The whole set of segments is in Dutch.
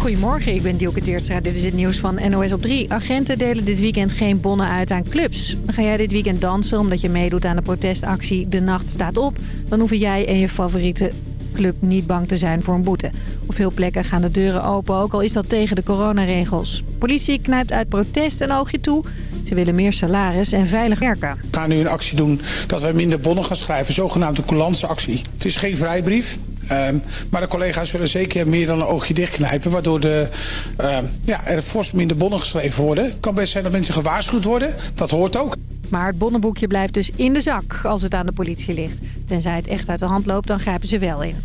Goedemorgen, ik ben Dielke Teertstra. Dit is het nieuws van NOS op 3. Agenten delen dit weekend geen bonnen uit aan clubs. Ga jij dit weekend dansen omdat je meedoet aan de protestactie De Nacht Staat Op... dan hoeven jij en je favoriete club niet bang te zijn voor een boete. Op veel plekken gaan de deuren open, ook al is dat tegen de coronaregels. Politie knijpt uit protest een oogje toe. Ze willen meer salaris en veilig werken. We gaan nu een actie doen dat wij minder bonnen gaan schrijven. Zogenaamde coulansactie. Het is geen vrijbrief. Ehm, maar de collega's zullen zeker meer dan een oogje dichtknijpen... waardoor de, ehm, ja, er fors minder bonnen geschreven worden. Het kan best zijn dat mensen gewaarschuwd worden. Dat hoort ook. Maar het bonnenboekje blijft dus in de zak als het aan de politie ligt. Tenzij het echt uit de hand loopt, dan grijpen ze wel in.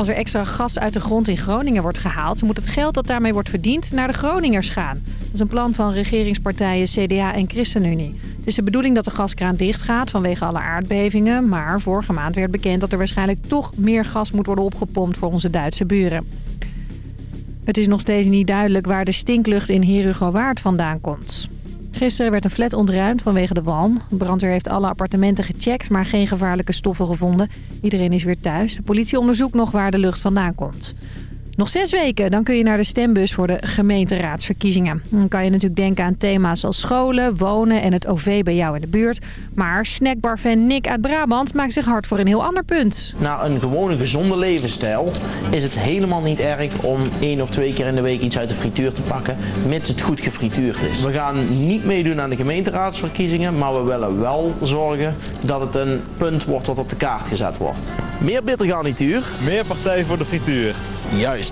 Als er extra gas uit de grond in Groningen wordt gehaald... moet het geld dat daarmee wordt verdiend naar de Groningers gaan. Dat is een plan van regeringspartijen CDA en ChristenUnie. Het is de bedoeling dat de gaskraan dichtgaat vanwege alle aardbevingen... maar vorige maand werd bekend dat er waarschijnlijk toch meer gas moet worden opgepompt... voor onze Duitse buren. Het is nog steeds niet duidelijk waar de stinklucht in Herugowaard vandaan komt. Gisteren werd een flat ontruimd vanwege de walm. De brandweer heeft alle appartementen gecheckt, maar geen gevaarlijke stoffen gevonden. Iedereen is weer thuis. De politie onderzoekt nog waar de lucht vandaan komt. Nog zes weken, dan kun je naar de stembus voor de gemeenteraadsverkiezingen. Dan kan je natuurlijk denken aan thema's als scholen, wonen en het OV bij jou in de buurt. Maar snackbarfan Nick uit Brabant maakt zich hard voor een heel ander punt. Na een gewone gezonde levensstijl is het helemaal niet erg om één of twee keer in de week iets uit de frituur te pakken, mits het goed gefrituurd is. We gaan niet meedoen aan de gemeenteraadsverkiezingen, maar we willen wel zorgen dat het een punt wordt wat op de kaart gezet wordt. Meer bittergarnituur. Meer partij voor de frituur. Juist.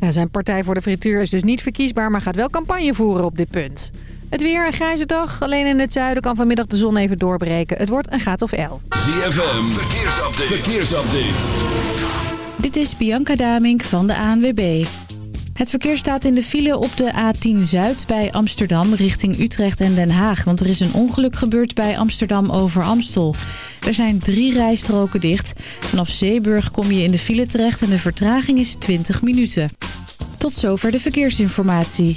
Ja, zijn partij voor de frituur is dus niet verkiesbaar, maar gaat wel campagne voeren op dit punt. Het weer, een grijze dag. Alleen in het zuiden kan vanmiddag de zon even doorbreken. Het wordt een graad of 11. ZFM, verkeersupdate. verkeersupdate. Dit is Bianca Damink van de ANWB. Het verkeer staat in de file op de A10 Zuid bij Amsterdam richting Utrecht en Den Haag. Want er is een ongeluk gebeurd bij Amsterdam over Amstel. Er zijn drie rijstroken dicht. Vanaf Zeeburg kom je in de file terecht en de vertraging is 20 minuten. Tot zover de verkeersinformatie.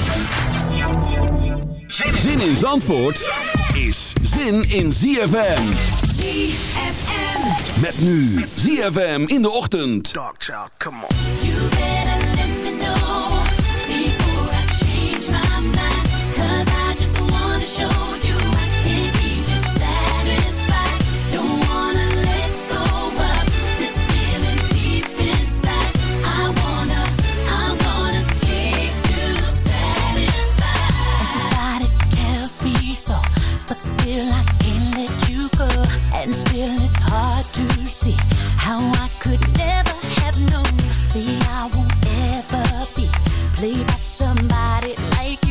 Zin in Zandvoort is zin in ZFM. ZFM. Met nu ZFM in de ochtend. You better let how I could never have known. See, I won't ever be played by somebody like you.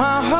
my heart.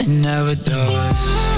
It never does.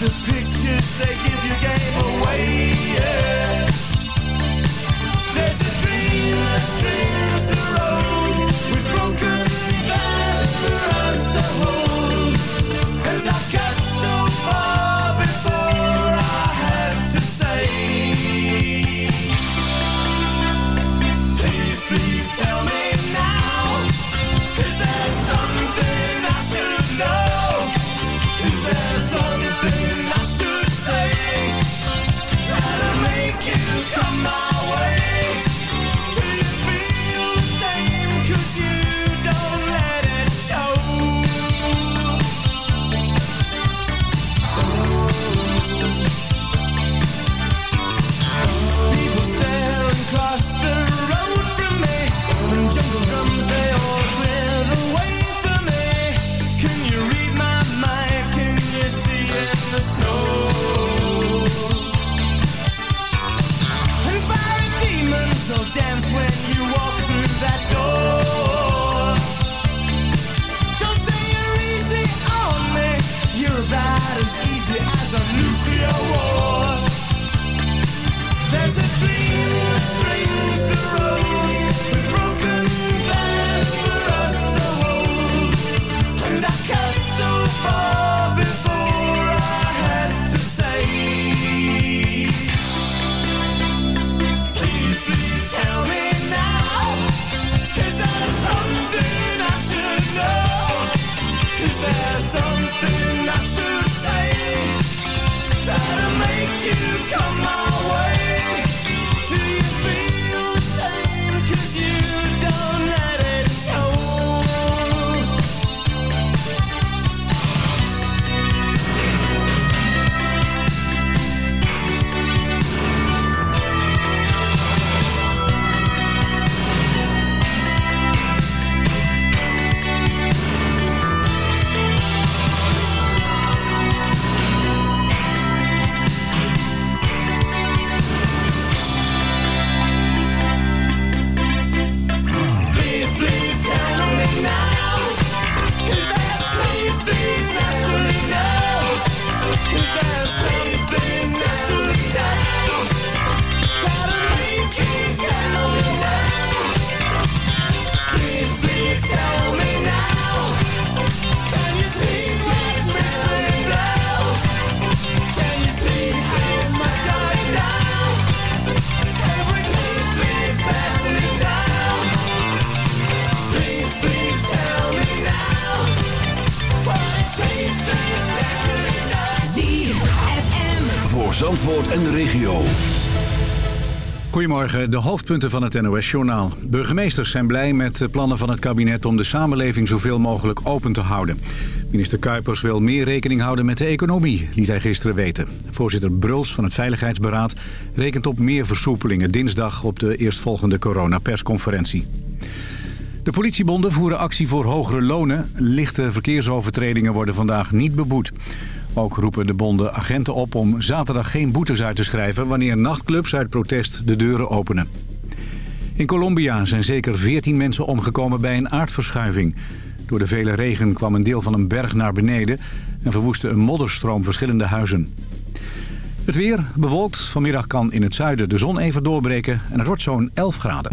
the pictures they give you game away. Goedemorgen, de hoofdpunten van het NOS-journaal. Burgemeesters zijn blij met de plannen van het kabinet om de samenleving zoveel mogelijk open te houden. Minister Kuipers wil meer rekening houden met de economie, liet hij gisteren weten. Voorzitter Bruls van het Veiligheidsberaad rekent op meer versoepelingen dinsdag op de eerstvolgende coronapersconferentie. De politiebonden voeren actie voor hogere lonen. Lichte verkeersovertredingen worden vandaag niet beboet. Ook roepen de bonden agenten op om zaterdag geen boetes uit te schrijven... wanneer nachtclubs uit protest de deuren openen. In Colombia zijn zeker 14 mensen omgekomen bij een aardverschuiving. Door de vele regen kwam een deel van een berg naar beneden... en verwoestte een modderstroom verschillende huizen. Het weer bewolkt. Vanmiddag kan in het zuiden de zon even doorbreken... en het wordt zo'n 11 graden.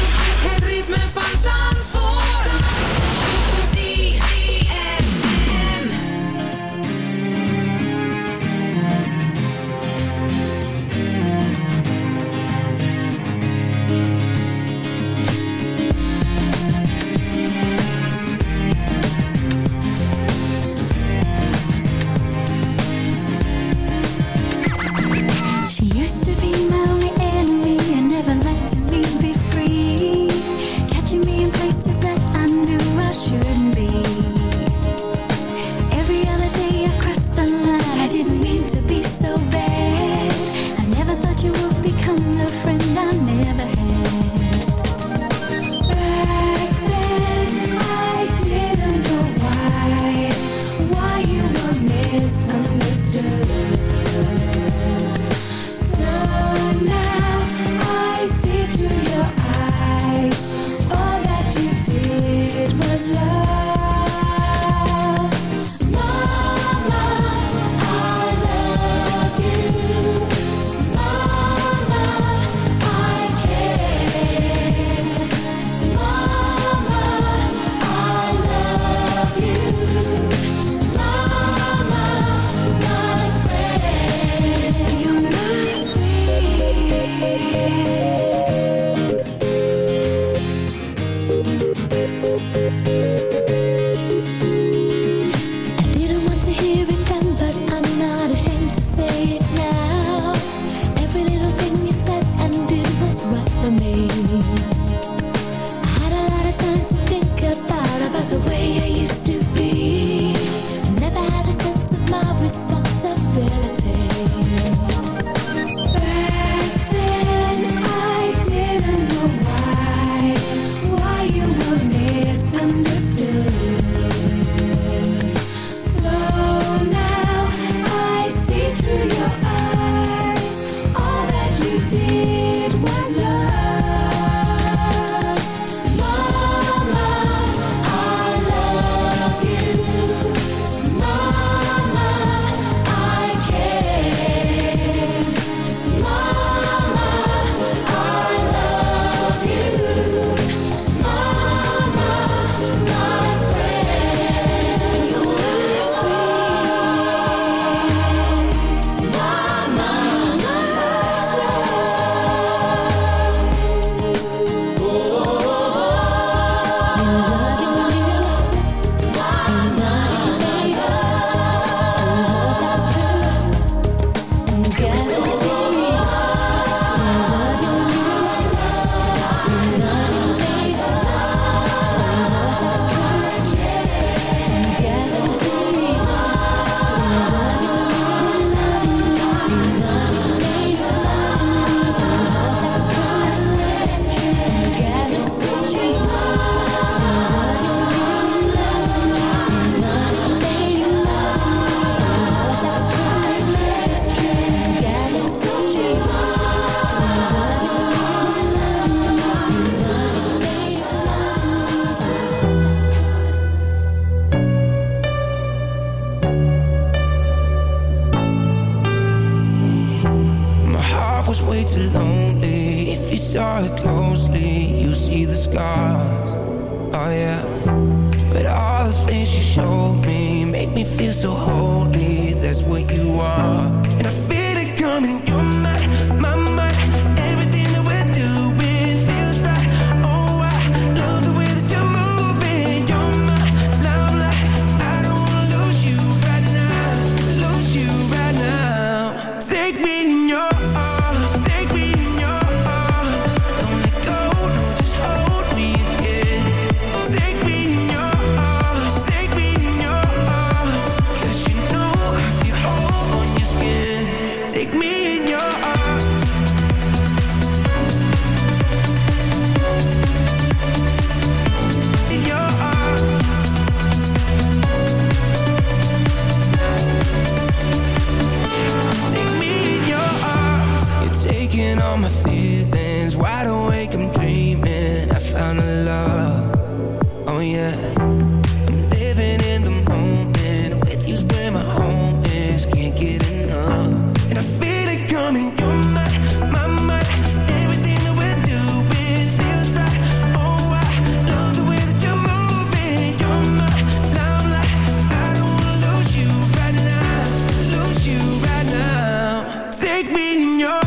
Take me in your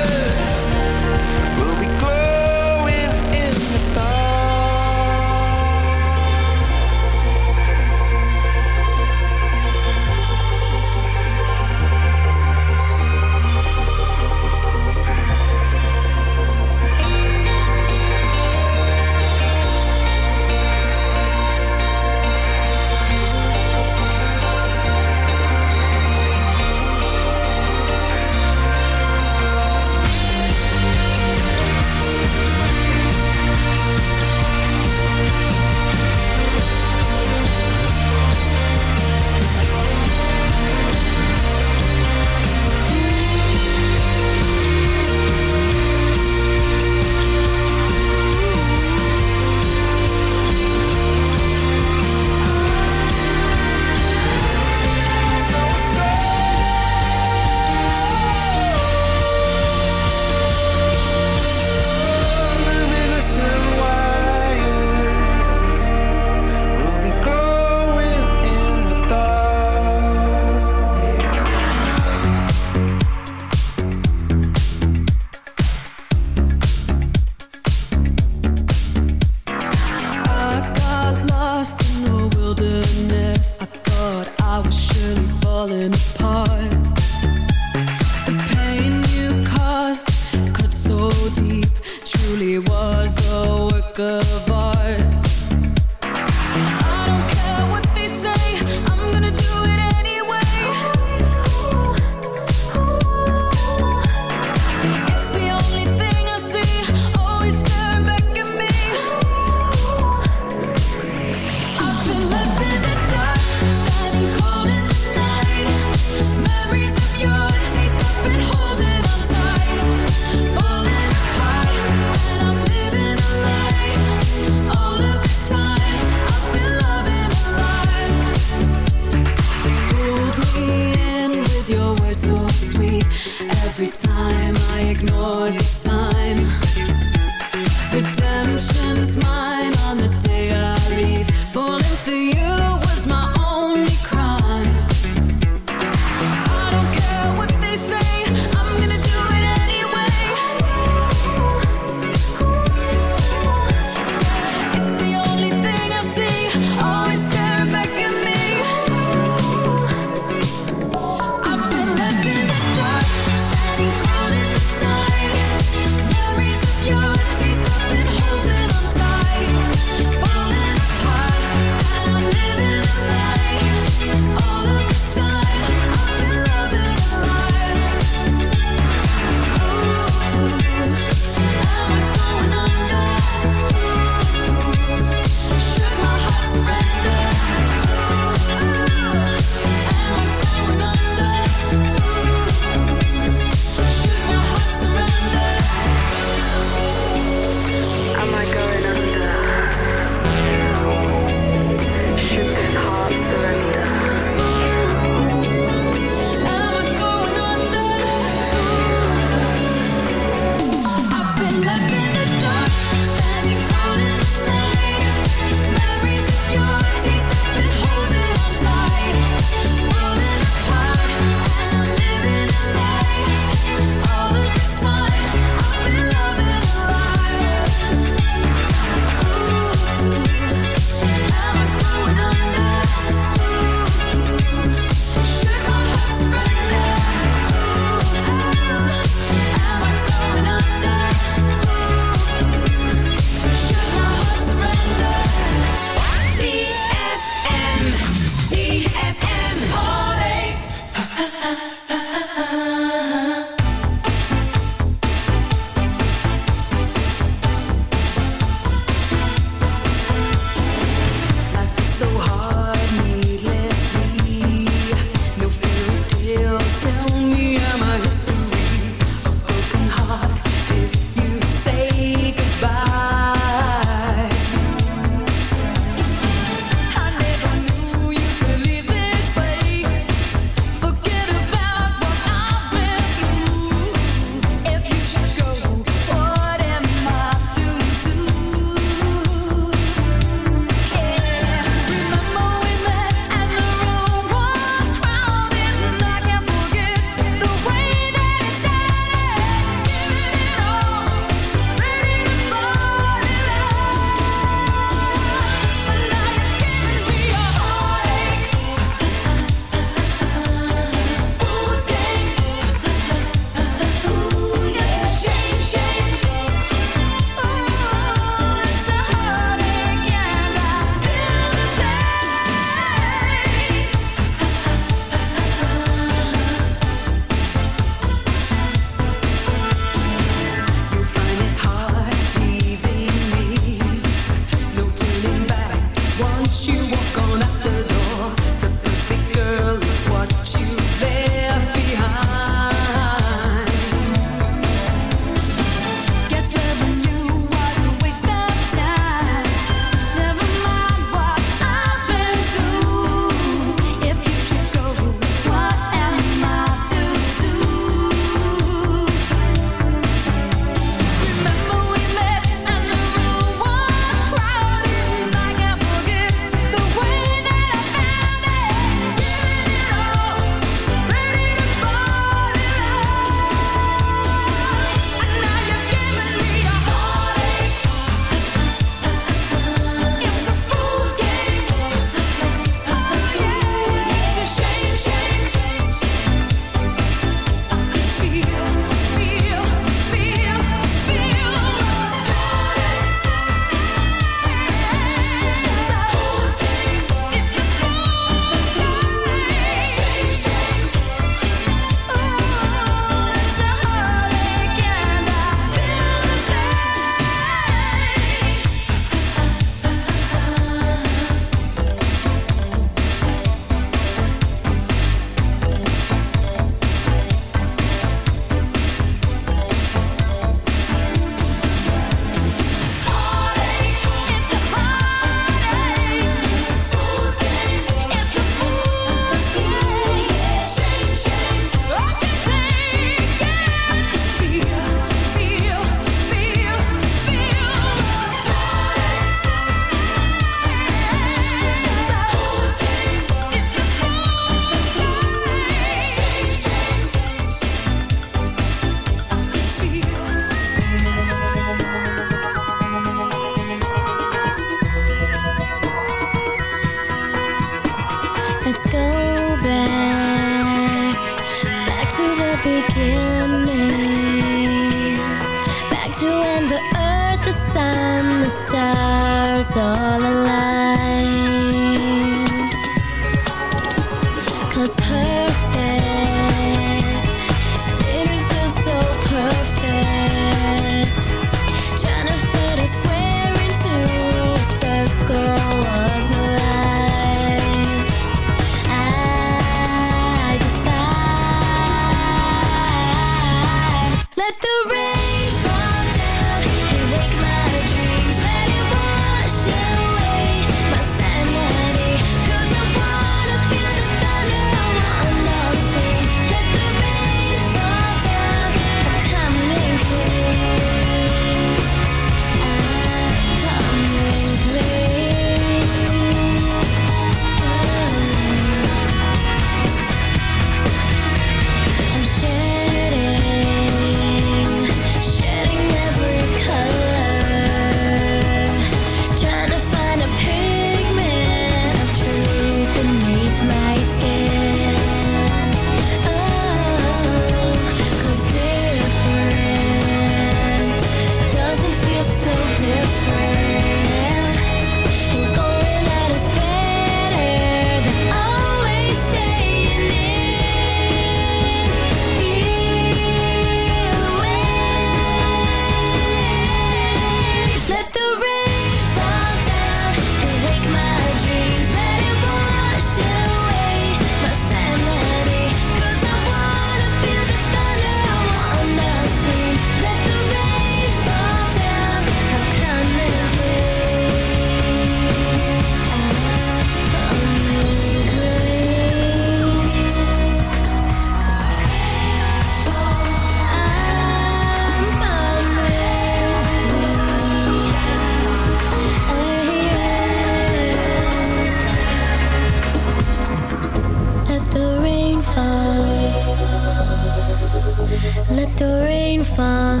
let the rain fall.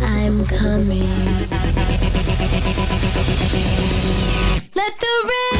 I'm coming. Let the rain.